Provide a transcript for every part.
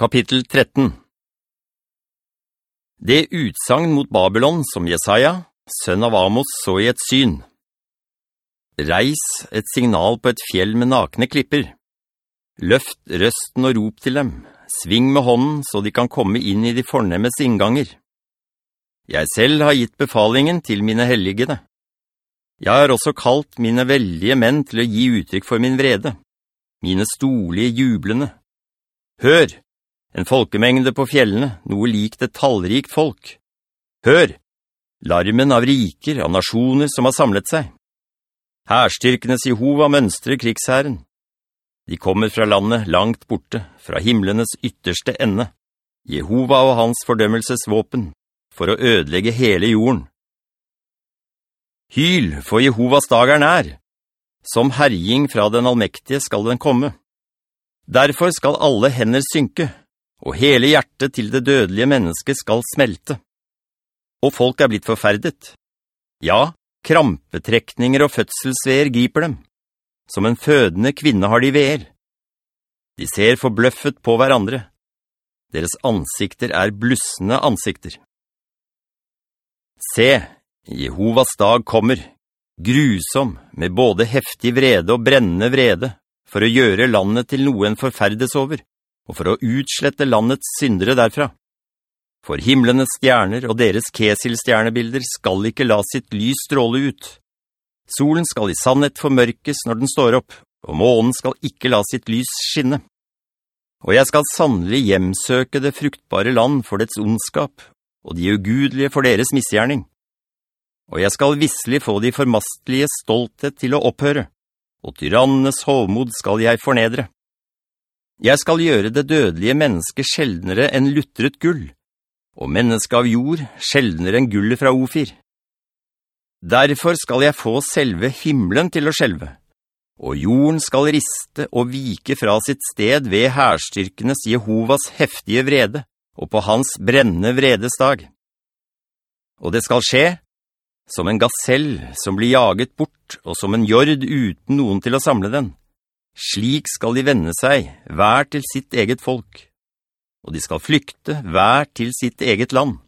Kapittel 13 Det utsagn mot Babylon som Jesaja, sønn av Amos, så i et syn. Reis et signal på et fjell med nakne klipper. Løft røsten og rop til dem. Sving med hånden så de kan komme inn i de fornemmes innganger. Jeg selv har gitt befalingen til mine helligede. Jeg har også kalt mine veldige menn til å gi uttrykk for min vrede. Mine stolige jublende. Hør! En folkemengde på fjellene, noe likt et tallrikt folk. Hør! Larmen av riker, av nasjoner som har samlet seg. Herstyrkenes Jehova mønstrer krigsherren. De kommer fra landet langt borte, fra himmelenes ytterste ende. Jehova og hans fordømmelsesvåpen, for å ødelegge hele jorden. Hyl, for Jehovas dag er nær. Som herjing fra den allmektige skal den komme. Derfor skal alle hender synke, og hele hjertet til det dødelige mennesket skal smelte. Og folk er blitt forferdet. Ja, krampetrekninger og fødselsveer griper dem. Som en fødende kvinne har de veer. De ser forbløffet på hverandre. Deres ansikter er blussende ansikter. Se, Jehovas dag kommer, grusom, med både heftig vrede og brennende vrede, for å gjøre landet til noe en forferdes over og for å utslette landets syndere derfra. For himmelenes stjerner og deres kesilstjernebilder skal ikke la sitt lys stråle ut. Solen skal i sannhet formørkes når den står opp, og månen skal ikke la sitt lys skinne. Og jeg skal sannelig hjemsøke det fruktbare land for dets ondskap, og de ugudelige for deres misgjerning. Og jeg skal visselig få de formastlige stolthet til å opphøre, og tyrannenes hovmod skal jeg fornedre. Jeg skal gjøre det dødelige mennesket sjeldnere enn luttret gull, og mennesket av jord sjeldnere enn gullet fra Ofir. Derfor skal jeg få selve himmelen til å skjelve, og jorden skal riste og vike fra sitt sted ved herstyrkenes Jehovas heftige vrede, og på hans brennende vredesdag. Og det skal skje, som en gasell som blir jaget bort, og som en jord uten noen til å samle den slik skal de vende seg, hver til sitt eget folk, og de skal flykte hver til sitt eget land.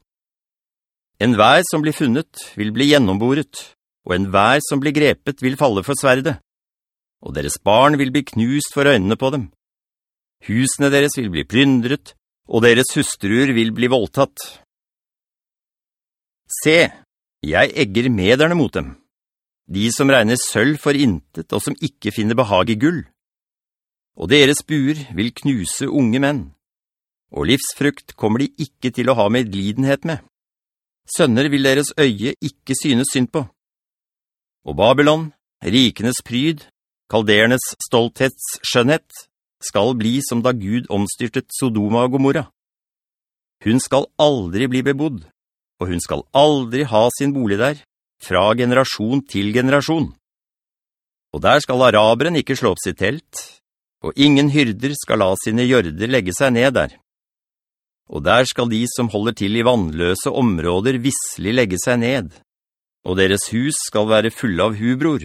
En hver som blir funnet vil bli gjennomboret, og en hver som blir grepet vil falle for sverdet, og deres barn vil bli knust for øynene på dem. Husene deres vil bli plyndret, og deres hustruer vil bli voldtatt. Se, jeg egger mederne mot dem, de som regner sølv for intet og som ikke finner behag i gull og deres buer vil knuse unge menn, og livsfrukt kommer de ikke til å ha medlidenhet med. Sønner vil deres øye ikke synes synd på. Og Babylon, rikenes pryd, kaldernes stolthetsskjønnhet, skal bli som da Gud omstyrtet Sodoma og Gomorra. Hun skal aldri bli bebodd, og hun skal aldri ha sin bolig der, fra generasjon til generasjon. Og der skal araberen ikke slå opp sitt telt, og ingen hyrder skal la sine hjørder legge seg ned der. Og der skal de som holder til i vannløse områder visselig legge seg ned, og deres hus skal være fulle av hubror.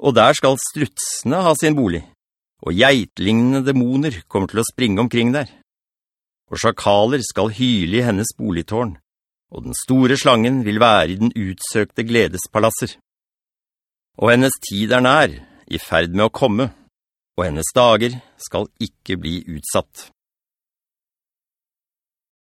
Og der skal strutsene ha sin bolig, og geitlignende dæmoner kommer til å springe omkring der. Og sjakaler skal hyle i hennes boligtårn, og den store slangen vil være i den utsøkte gledespalasser. Og hennes tid er nær, i ferd med å komme, og hennes dager skal ikke bli utsatt.